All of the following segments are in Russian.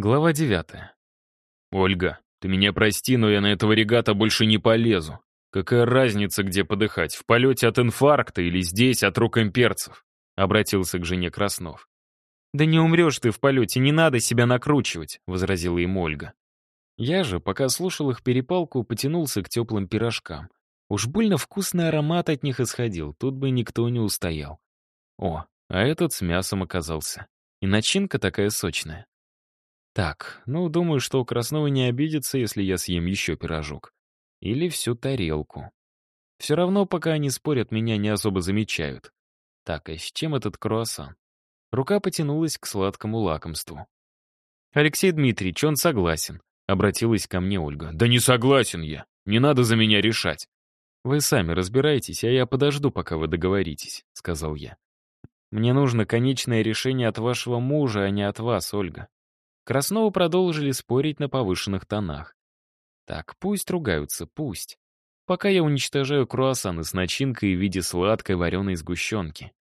Глава девятая. «Ольга, ты меня прости, но я на этого регата больше не полезу. Какая разница, где подыхать, в полете от инфаркта или здесь от рук имперцев?» Обратился к жене Краснов. «Да не умрешь ты в полете, не надо себя накручивать», — возразила ему Ольга. Я же, пока слушал их перепалку, потянулся к теплым пирожкам. Уж больно вкусный аромат от них исходил, тут бы никто не устоял. О, а этот с мясом оказался. И начинка такая сочная. Так, ну, думаю, что Краснова не обидится, если я съем еще пирожок. Или всю тарелку. Все равно, пока они спорят, меня не особо замечают. Так, а с чем этот круассан? Рука потянулась к сладкому лакомству. «Алексей Дмитриевич, он согласен», — обратилась ко мне Ольга. «Да не согласен я. Не надо за меня решать». «Вы сами разбирайтесь, а я подожду, пока вы договоритесь», — сказал я. «Мне нужно конечное решение от вашего мужа, а не от вас, Ольга. Красновы продолжили спорить на повышенных тонах. Так, пусть ругаются, пусть. Пока я уничтожаю круассаны с начинкой в виде сладкой вареной сгущенки.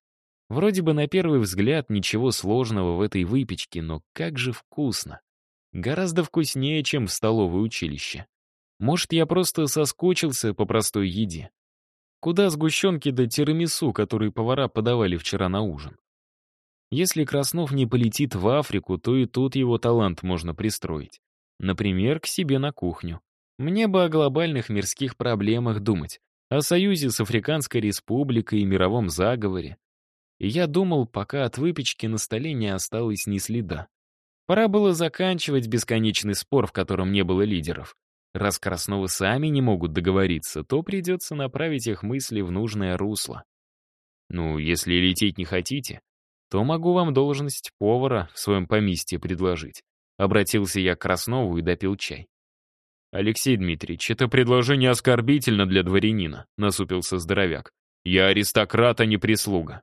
Вроде бы на первый взгляд ничего сложного в этой выпечке, но как же вкусно. Гораздо вкуснее, чем в столовое училище. Может, я просто соскучился по простой еде. Куда сгущенки до тирамису, которые повара подавали вчера на ужин? Если Краснов не полетит в Африку, то и тут его талант можно пристроить. Например, к себе на кухню. Мне бы о глобальных мирских проблемах думать, о союзе с Африканской республикой и мировом заговоре. И я думал, пока от выпечки на столе не осталось ни следа. Пора было заканчивать бесконечный спор, в котором не было лидеров. Раз Красновы сами не могут договориться, то придется направить их мысли в нужное русло. Ну, если лететь не хотите, то могу вам должность повара в своем поместье предложить. Обратился я к Краснову и допил чай. «Алексей Дмитриевич, это предложение оскорбительно для дворянина», — насупился здоровяк. «Я аристократ, а не прислуга».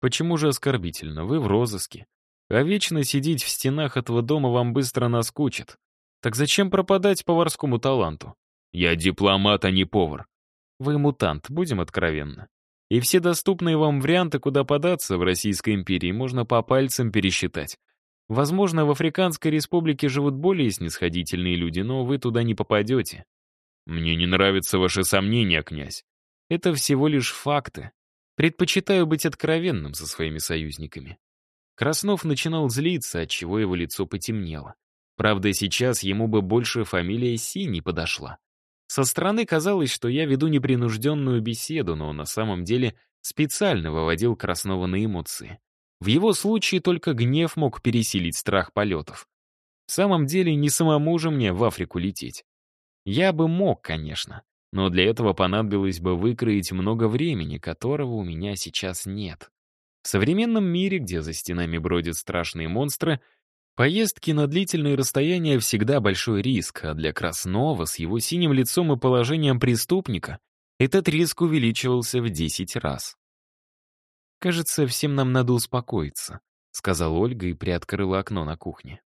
«Почему же оскорбительно? Вы в розыске. А вечно сидеть в стенах этого дома вам быстро наскучит. Так зачем пропадать поварскому таланту?» «Я дипломат, а не повар». «Вы мутант, будем откровенны. И все доступные вам варианты, куда податься в Российской империи, можно по пальцам пересчитать. Возможно, в Африканской республике живут более снисходительные люди, но вы туда не попадете. Мне не нравятся ваши сомнения, князь. Это всего лишь факты. Предпочитаю быть откровенным со своими союзниками. Краснов начинал злиться, отчего его лицо потемнело. Правда, сейчас ему бы больше фамилия Си не подошла. Со стороны казалось, что я веду непринужденную беседу, но на самом деле специально выводил Краснова на эмоции. В его случае только гнев мог пересилить страх полетов. В самом деле не самому же мне в Африку лететь. Я бы мог, конечно, но для этого понадобилось бы выкроить много времени, которого у меня сейчас нет. В современном мире, где за стенами бродят страшные монстры, Поездки на длительные расстояния всегда большой риск, а для Краснова с его синим лицом и положением преступника этот риск увеличивался в 10 раз. «Кажется, всем нам надо успокоиться», — сказала Ольга и приоткрыла окно на кухне.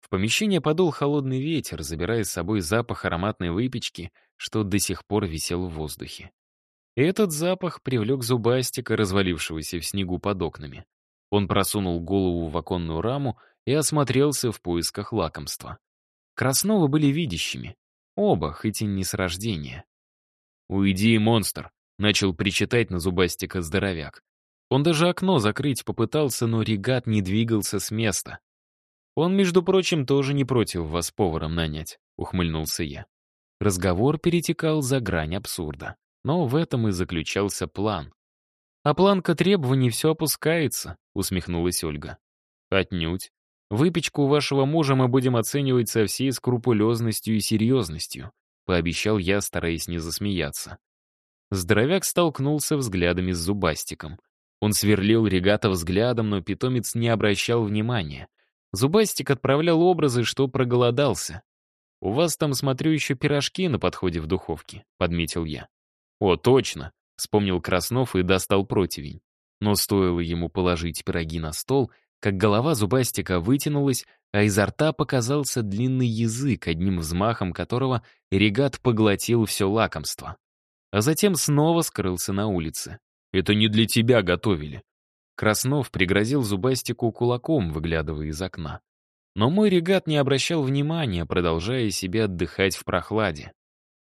В помещение подул холодный ветер, забирая с собой запах ароматной выпечки, что до сих пор висел в воздухе. Этот запах привлек зубастика, развалившегося в снегу под окнами. Он просунул голову в оконную раму и осмотрелся в поисках лакомства. Красновы были видящими. Оба, хоть и не с рождения. «Уйди, монстр!» — начал причитать на зубастика здоровяк. Он даже окно закрыть попытался, но регат не двигался с места. «Он, между прочим, тоже не против вас поваром нанять», — ухмыльнулся я. Разговор перетекал за грань абсурда. Но в этом и заключался план. «А планка требований все опускается», — усмехнулась Ольга. «Отнюдь. Выпечку вашего мужа мы будем оценивать со всей скрупулезностью и серьезностью», пообещал я, стараясь не засмеяться. Здоровяк столкнулся взглядами с Зубастиком. Он сверлил регата взглядом, но питомец не обращал внимания. Зубастик отправлял образы, что проголодался. «У вас там, смотрю, еще пирожки на подходе в духовке», — подметил я. «О, точно», — вспомнил Краснов и достал противень. Но стоило ему положить пироги на стол — как голова зубастика вытянулась, а изо рта показался длинный язык, одним взмахом которого регат поглотил все лакомство. А затем снова скрылся на улице. «Это не для тебя готовили». Краснов пригрозил зубастику кулаком, выглядывая из окна. Но мой регат не обращал внимания, продолжая себе отдыхать в прохладе.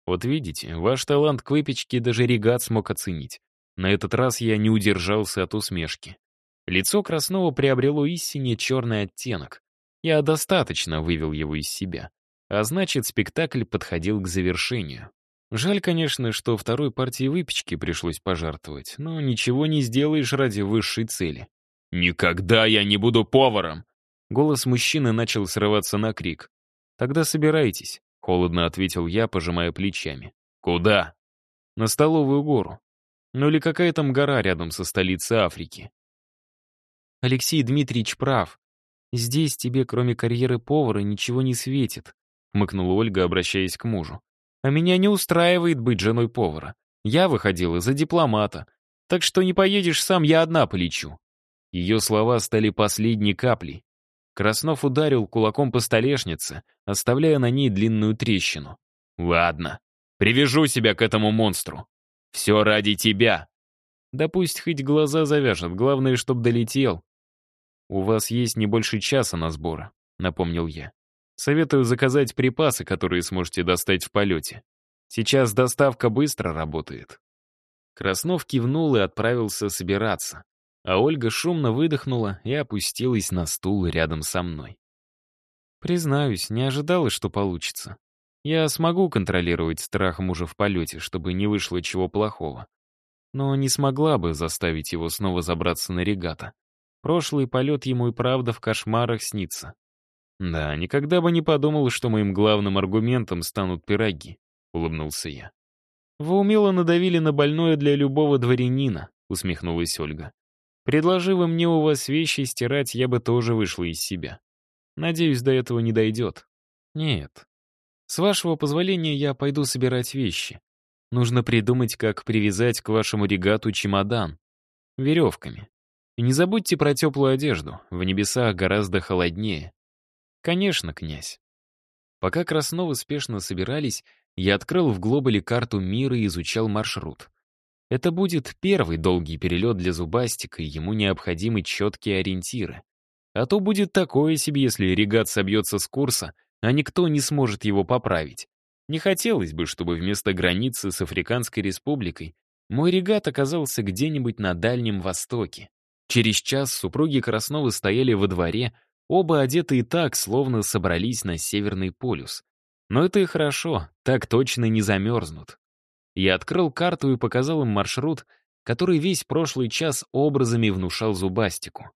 Вот видите, ваш талант к выпечке даже регат смог оценить. На этот раз я не удержался от усмешки. Лицо Краснова приобрело истине черный оттенок. Я достаточно вывел его из себя. А значит, спектакль подходил к завершению. Жаль, конечно, что второй партии выпечки пришлось пожертвовать, но ничего не сделаешь ради высшей цели. «Никогда я не буду поваром!» Голос мужчины начал срываться на крик. «Тогда собирайтесь», — холодно ответил я, пожимая плечами. «Куда?» «На Столовую гору. Ну или какая там гора рядом со столицей Африки?» Алексей Дмитриевич прав. Здесь тебе, кроме карьеры повара, ничего не светит, хмыкнула Ольга, обращаясь к мужу. А меня не устраивает быть женой повара. Я выходила за дипломата. Так что не поедешь сам, я одна полечу. Ее слова стали последней каплей. Краснов ударил кулаком по столешнице, оставляя на ней длинную трещину. «Ладно, привяжу себя к этому монстру. Все ради тебя». «Да пусть хоть глаза завяжет, главное, чтоб долетел». «У вас есть не больше часа на сборы», — напомнил я. Советую заказать припасы, которые сможете достать в полете. Сейчас доставка быстро работает». Краснов кивнул и отправился собираться, а Ольга шумно выдохнула и опустилась на стул рядом со мной. Признаюсь, не ожидала, что получится. Я смогу контролировать страх мужа в полете, чтобы не вышло чего плохого. Но не смогла бы заставить его снова забраться на регата. Прошлый полет ему и правда в кошмарах снится. «Да, никогда бы не подумал, что моим главным аргументом станут пироги», — улыбнулся я. «Вы умело надавили на больное для любого дворянина», — усмехнулась Ольга. «Предложи вы мне у вас вещи стирать, я бы тоже вышла из себя. Надеюсь, до этого не дойдет». «Нет. С вашего позволения я пойду собирать вещи. Нужно придумать, как привязать к вашему регату чемодан. Веревками. И не забудьте про теплую одежду, в небесах гораздо холоднее. «Конечно, князь». Пока Красновы спешно собирались, я открыл в глобале карту мира и изучал маршрут. Это будет первый долгий перелет для Зубастика, и ему необходимы четкие ориентиры. А то будет такое себе, если регат собьется с курса, а никто не сможет его поправить. Не хотелось бы, чтобы вместо границы с Африканской республикой мой регат оказался где-нибудь на Дальнем Востоке. Через час супруги Красновы стояли во дворе, Оба одеты и так, словно собрались на Северный полюс. Но это и хорошо, так точно не замерзнут. Я открыл карту и показал им маршрут, который весь прошлый час образами внушал зубастику.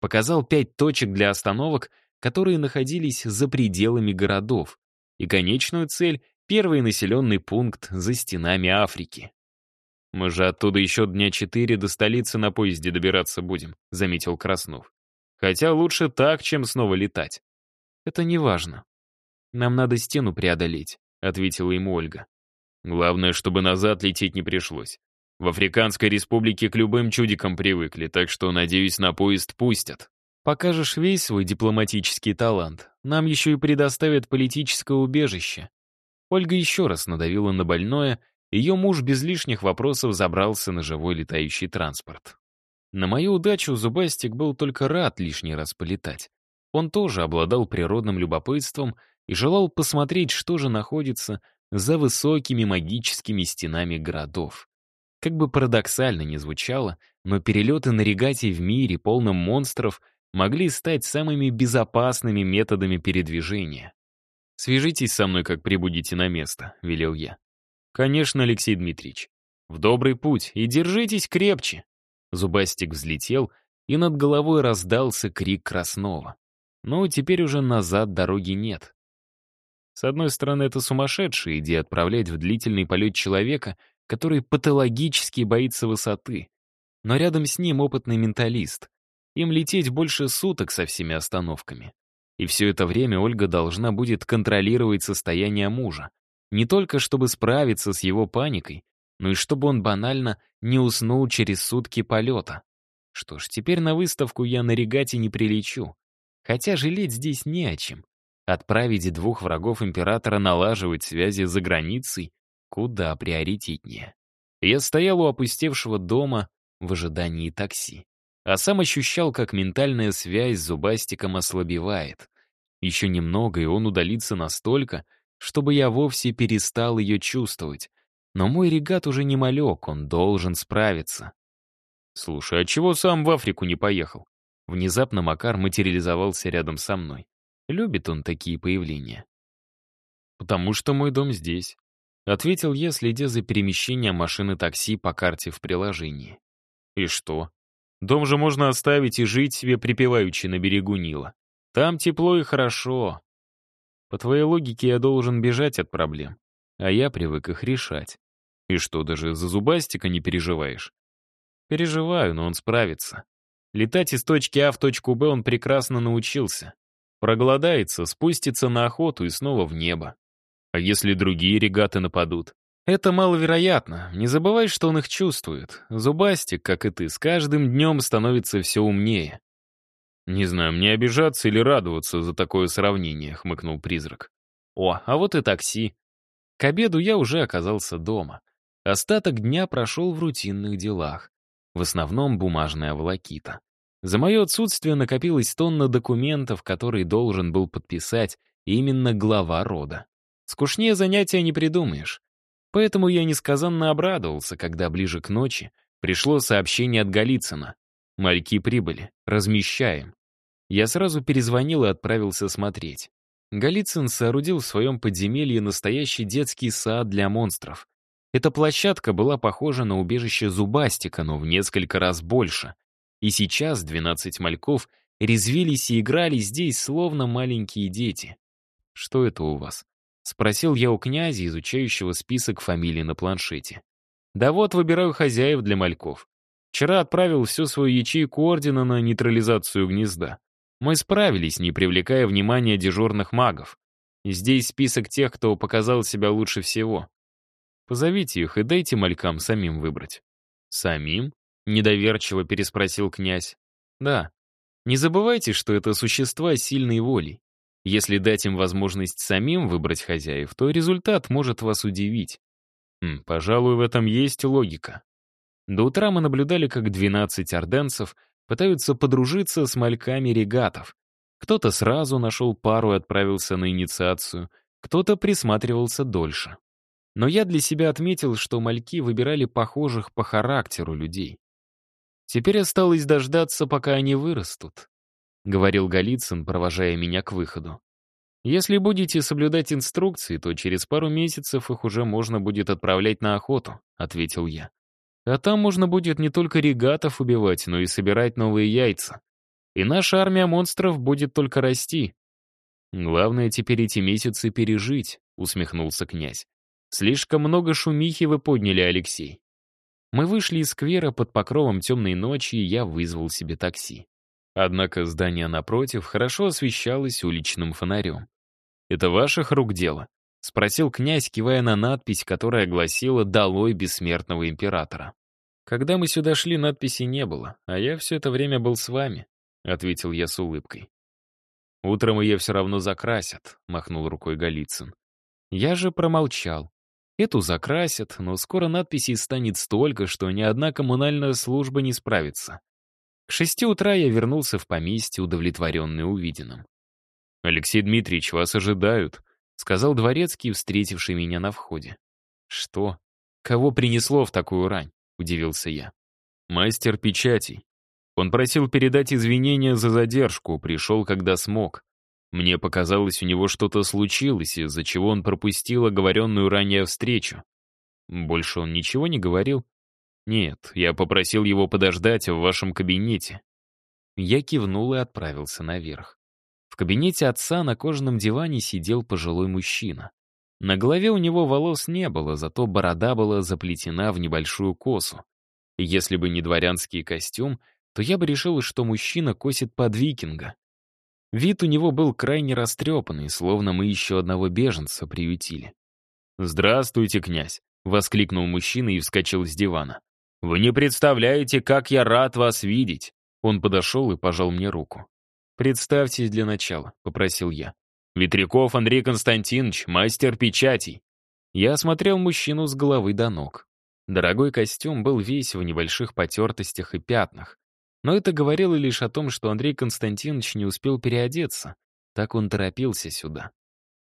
Показал пять точек для остановок, которые находились за пределами городов, и конечную цель — первый населенный пункт за стенами Африки. «Мы же оттуда еще дня четыре до столицы на поезде добираться будем», — заметил Краснов. Хотя лучше так, чем снова летать. Это не важно. Нам надо стену преодолеть, ответила ему Ольга. Главное, чтобы назад лететь не пришлось. В Африканской республике к любым чудикам привыкли, так что, надеюсь, на поезд пустят. Покажешь весь свой дипломатический талант. Нам еще и предоставят политическое убежище. Ольга еще раз надавила на больное, ее муж без лишних вопросов забрался на живой летающий транспорт. На мою удачу Зубастик был только рад лишний раз полетать. Он тоже обладал природным любопытством и желал посмотреть, что же находится за высокими магическими стенами городов. Как бы парадоксально ни звучало, но перелеты на регате в мире, полном монстров, могли стать самыми безопасными методами передвижения. «Свяжитесь со мной, как прибудете на место», — велел я. «Конечно, Алексей Дмитриевич. В добрый путь и держитесь крепче». Зубастик взлетел, и над головой раздался крик Краснова. Но теперь уже назад дороги нет. С одной стороны, это сумасшедшая идея отправлять в длительный полет человека, который патологически боится высоты. Но рядом с ним опытный менталист. Им лететь больше суток со всеми остановками. И все это время Ольга должна будет контролировать состояние мужа. Не только чтобы справиться с его паникой, ну и чтобы он банально не уснул через сутки полета. Что ж, теперь на выставку я на регате не прилечу. Хотя жалеть здесь не о чем. Отправить двух врагов императора налаживать связи за границей куда приоритетнее. Я стоял у опустевшего дома в ожидании такси. А сам ощущал, как ментальная связь с зубастиком ослабевает. Еще немного, и он удалится настолько, чтобы я вовсе перестал ее чувствовать. Но мой регат уже не малек, он должен справиться. «Слушай, а чего сам в Африку не поехал?» Внезапно Макар материализовался рядом со мной. Любит он такие появления. «Потому что мой дом здесь», — ответил я, следя за перемещением машины такси по карте в приложении. «И что? Дом же можно оставить и жить себе припеваючи на берегу Нила. Там тепло и хорошо. По твоей логике я должен бежать от проблем, а я привык их решать. И что, даже за зубастика не переживаешь? Переживаю, но он справится. Летать из точки А в точку Б он прекрасно научился. Проголодается, спустится на охоту и снова в небо. А если другие регаты нападут? Это маловероятно. Не забывай, что он их чувствует. Зубастик, как и ты, с каждым днем становится все умнее. «Не знаю, мне обижаться или радоваться за такое сравнение», — хмыкнул призрак. «О, а вот и такси». К обеду я уже оказался дома. Остаток дня прошел в рутинных делах. В основном бумажная волокита. За мое отсутствие накопилась тонна документов, которые должен был подписать именно глава рода. Скучнее занятия не придумаешь. Поэтому я несказанно обрадовался, когда ближе к ночи пришло сообщение от Голицына. Мальки прибыли. Размещаем. Я сразу перезвонил и отправился смотреть. Голицын соорудил в своем подземелье настоящий детский сад для монстров. Эта площадка была похожа на убежище Зубастика, но в несколько раз больше. И сейчас 12 мальков резвились и играли здесь, словно маленькие дети. «Что это у вас?» — спросил я у князя, изучающего список фамилий на планшете. «Да вот, выбираю хозяев для мальков. Вчера отправил всю свою ячейку ордена на нейтрализацию гнезда. Мы справились, не привлекая внимания дежурных магов. Здесь список тех, кто показал себя лучше всего. Позовите их и дайте малькам самим выбрать. Самим? Недоверчиво переспросил князь. Да. Не забывайте, что это существа сильной волей. Если дать им возможность самим выбрать хозяев, то результат может вас удивить. Пожалуй, в этом есть логика. До утра мы наблюдали, как 12 орденцев пытаются подружиться с мальками регатов. Кто-то сразу нашел пару и отправился на инициацию, кто-то присматривался дольше. Но я для себя отметил, что мальки выбирали похожих по характеру людей. Теперь осталось дождаться, пока они вырастут, — говорил Голицын, провожая меня к выходу. Если будете соблюдать инструкции, то через пару месяцев их уже можно будет отправлять на охоту, — ответил я. А там можно будет не только регатов убивать, но и собирать новые яйца. И наша армия монстров будет только расти. Главное теперь эти месяцы пережить, усмехнулся князь. Слишком много шумихи вы подняли, Алексей. Мы вышли из сквера под покровом темной ночи, и я вызвал себе такси. Однако здание напротив хорошо освещалось уличным фонарем. «Это ваших рук дело?» — спросил князь, кивая на надпись, которая гласила «Долой бессмертного императора». «Когда мы сюда шли, надписи не было, а я все это время был с вами», — ответил я с улыбкой. «Утром ее все равно закрасят», — махнул рукой Голицын. Я же промолчал. Эту закрасят, но скоро надписей станет столько, что ни одна коммунальная служба не справится. К шести утра я вернулся в поместье, удовлетворенный увиденным. «Алексей Дмитриевич, вас ожидают», — сказал дворецкий, встретивший меня на входе. «Что? Кого принесло в такую рань?» — удивился я. «Мастер печатей. Он просил передать извинения за задержку, пришел, когда смог. Мне показалось, у него что-то случилось, из-за чего он пропустил оговоренную ранее встречу. Больше он ничего не говорил? Нет, я попросил его подождать в вашем кабинете». Я кивнул и отправился наверх. Кабинете отца на кожаном диване сидел пожилой мужчина. На голове у него волос не было, зато борода была заплетена в небольшую косу. если бы не дворянский костюм, то я бы решил, что мужчина косит под викинга. Вид у него был крайне растрепанный, словно мы еще одного беженца приютили. «Здравствуйте, князь!» — воскликнул мужчина и вскочил с дивана. «Вы не представляете, как я рад вас видеть!» Он подошел и пожал мне руку. «Представьтесь для начала», — попросил я. «Ветряков Андрей Константинович, мастер печатей». Я осмотрел мужчину с головы до ног. Дорогой костюм был весь в небольших потертостях и пятнах. Но это говорило лишь о том, что Андрей Константинович не успел переодеться. Так он торопился сюда.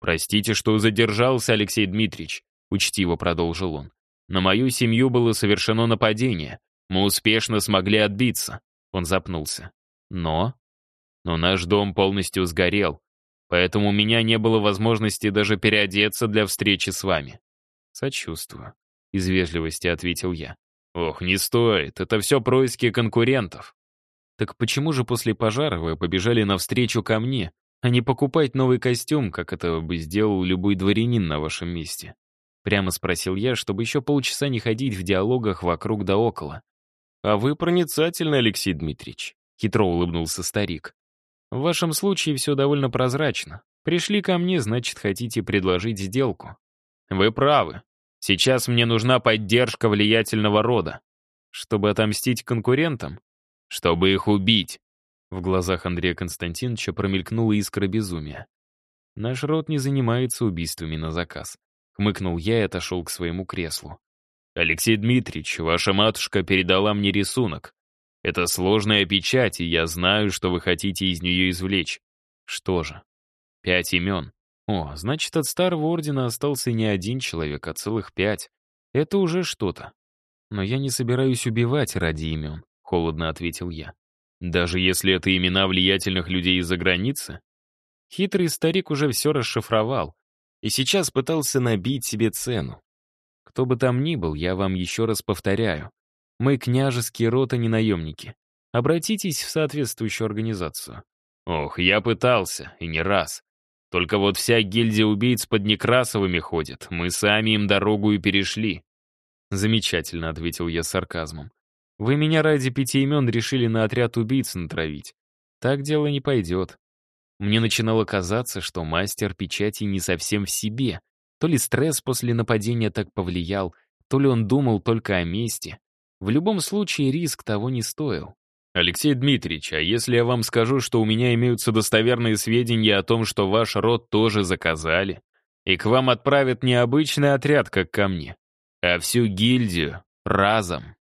«Простите, что задержался, Алексей Дмитриевич», — учтиво продолжил он. «На мою семью было совершено нападение. Мы успешно смогли отбиться». Он запнулся. «Но?» «Но наш дом полностью сгорел, поэтому у меня не было возможности даже переодеться для встречи с вами». «Сочувствую», — из вежливости ответил я. «Ох, не стоит, это все происки конкурентов». «Так почему же после пожара вы побежали навстречу ко мне, а не покупать новый костюм, как это бы сделал любой дворянин на вашем месте?» Прямо спросил я, чтобы еще полчаса не ходить в диалогах вокруг да около. «А вы проницательный, Алексей Дмитриевич», — хитро улыбнулся старик. «В вашем случае все довольно прозрачно. Пришли ко мне, значит, хотите предложить сделку». «Вы правы. Сейчас мне нужна поддержка влиятельного рода. Чтобы отомстить конкурентам? Чтобы их убить. В глазах Андрея Константиновича промелькнула искра безумия. «Наш род не занимается убийствами на заказ», — хмыкнул я и отошел к своему креслу. «Алексей Дмитриевич, ваша матушка передала мне рисунок. Это сложная печать, и я знаю, что вы хотите из нее извлечь. Что же? Пять имен. О, значит, от старого ордена остался не один человек, а целых пять. Это уже что-то. Но я не собираюсь убивать ради имен, холодно ответил я. Даже если это имена влиятельных людей из-за границы? Хитрый старик уже все расшифровал и сейчас пытался набить себе цену. Кто бы там ни был, я вам еще раз повторяю. Мы княжеские род, а не наемники. Обратитесь в соответствующую организацию. Ох, я пытался, и не раз. Только вот вся гильдия убийц под Некрасовыми ходит. Мы сами им дорогу и перешли. Замечательно, ответил я с сарказмом. Вы меня ради пяти имен решили на отряд убийц натравить. Так дело не пойдет. Мне начинало казаться, что мастер печати не совсем в себе. То ли стресс после нападения так повлиял, то ли он думал только о мести. В любом случае риск того не стоил. «Алексей Дмитриевич, а если я вам скажу, что у меня имеются достоверные сведения о том, что ваш род тоже заказали, и к вам отправят не обычный отряд, как ко мне, а всю гильдию разом?»